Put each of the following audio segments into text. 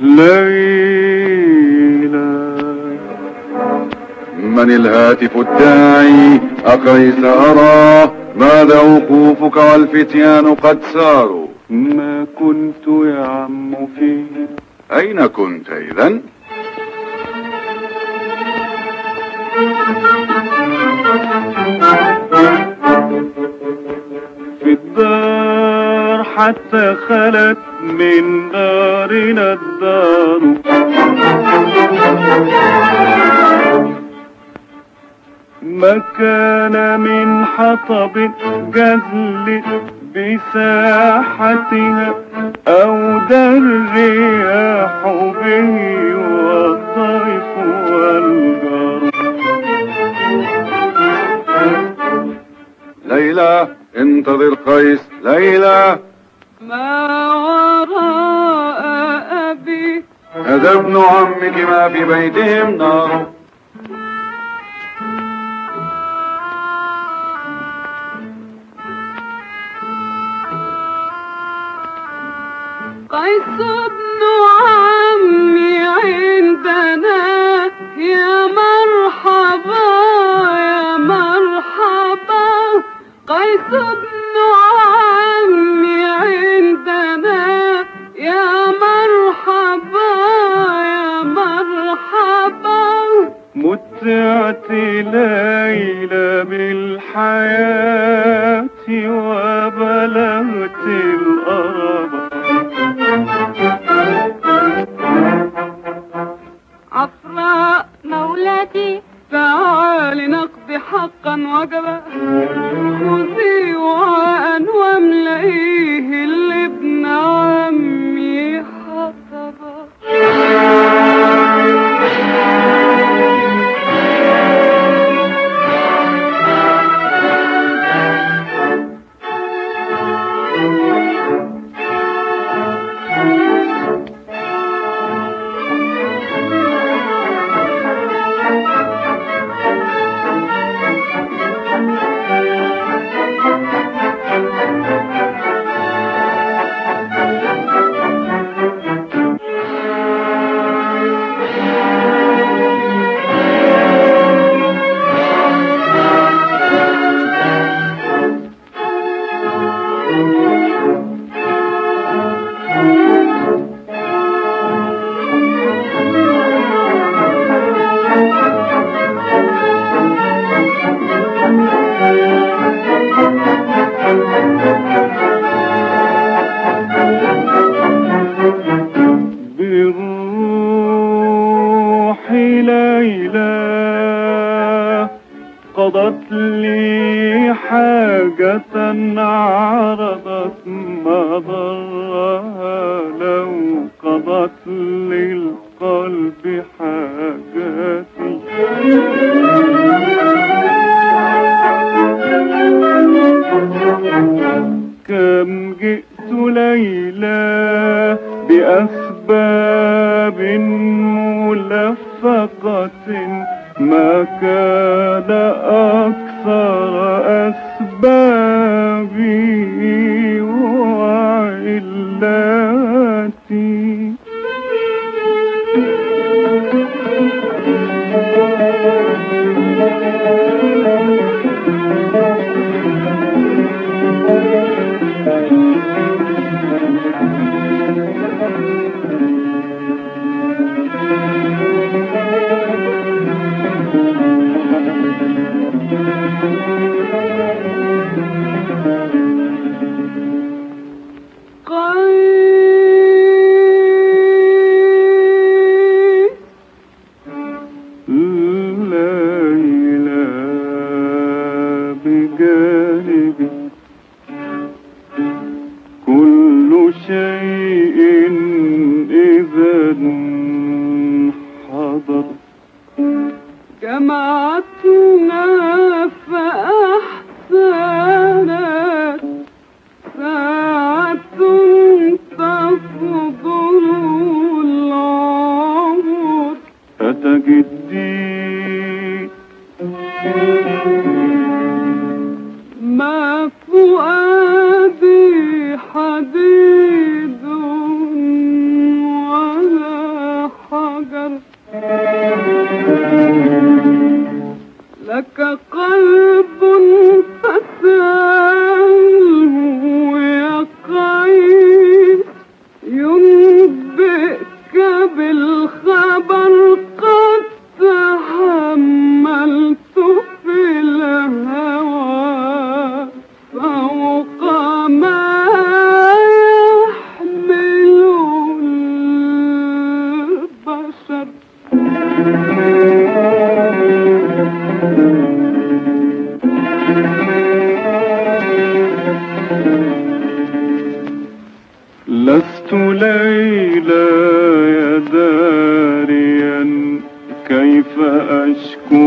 ليلى. من الهاتف الداعي أقيس أراه ماذا وقوفك والفتيان قد ساروا؟ ما كنت يا عم فيه. أين كنت إذا؟ في الدار حتى خلت من دارنا الدار. ما كان من حطب جزل بساحتها أو در رياح به والضيف والجار. ليلى انتظر قيس. ليلى. ما هذا ابن عمك ما في بيتهم نار قيس ابن عمي عندنا يا مرحبا يا مرحبا. قيس ابن عفراء مولاتي تعالي نقضي حقا وجبا. خذي وعاء قضت للقلب حاجاتي. كم جئت ليلى بأسباب ملفقة ما كان أكثر أسبابي وعلاتي أكف أشكو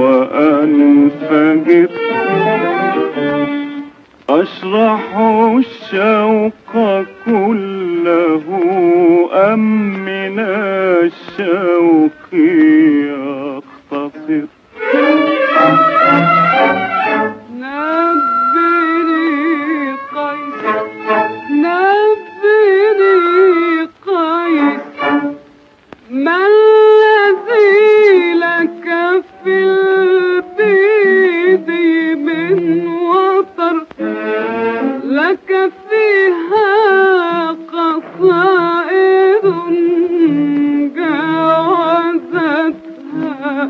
وأنفجر أشرح الشوق كله أم من الشوق؟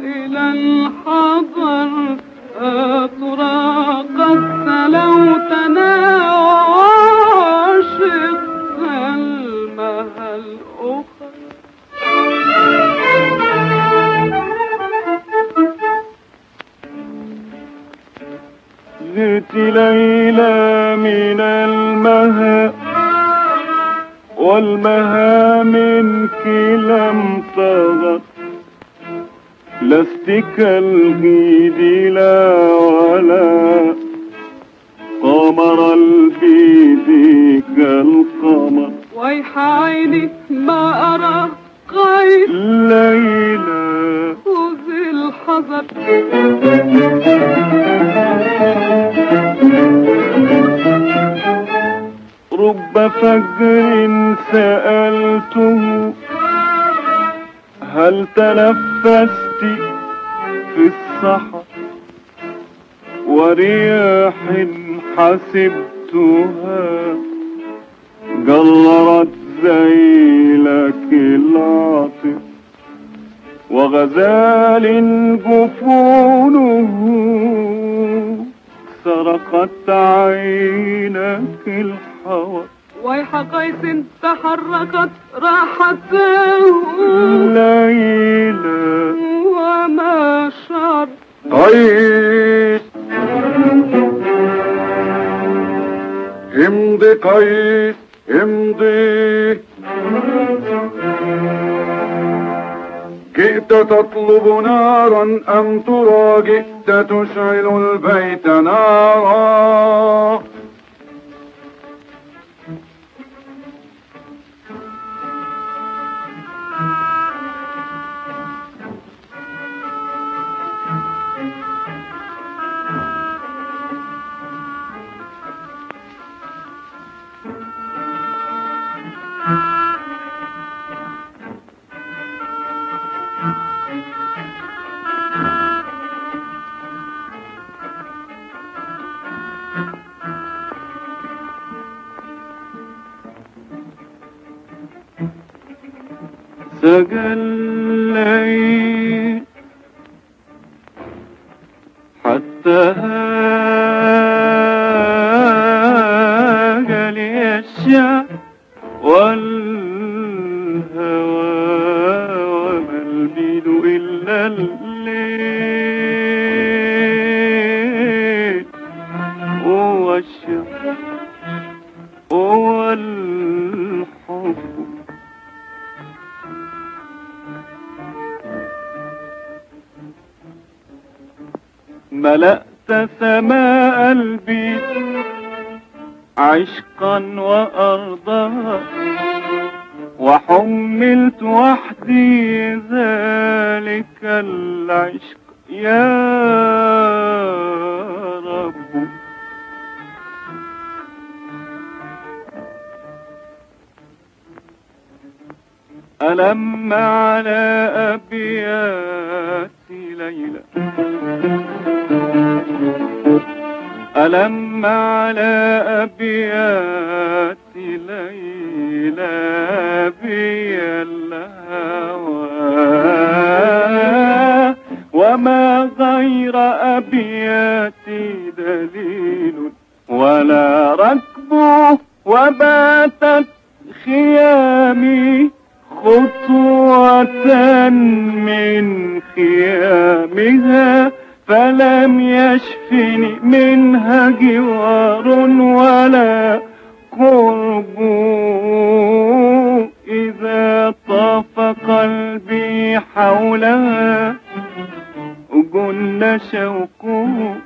إلى الحضر أترى قد سلوتنا وعشقت المها الأخرى. زرت ليلى من المها والمها منك لم تغط لست كالغيد لا ولا قمر البيد كالقمر. ويح عيني ما أرى قيد ليلى خذ الحذر رب فجر سألته هل تنفست الصحا ورياح حسبتها جررت ذيلك العاطف وغزال جفونه سرقت عينك الحوى. ويح قيس تحركت راحته ليلى وما قيس امضي قيس امضي. جئت تطلب نارا أم ترى جئت تشعل البيت نارا. الليل حتى ملأت سماء البيت عشقا وأرضها وحملت وحدي ذلك العشق. يا رب. ألم على أبيات ألم على أبيات ليلى بي الهوى وما غير أبياتي دليل ولا ركب وباتت خيامي خطوة من خيامها. فلم يشفني منها جوار ولا قرب إذا طاف قلبي حولها جن شوقه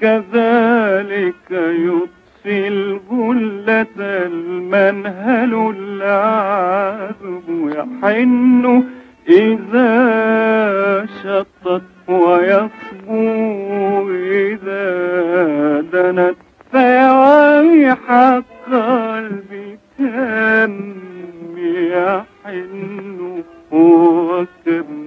كذلك يطفي الجلة المنهل العذب يحن إذا شطت ويصبو إذا دنت فيويح قلبي كم يحن وكم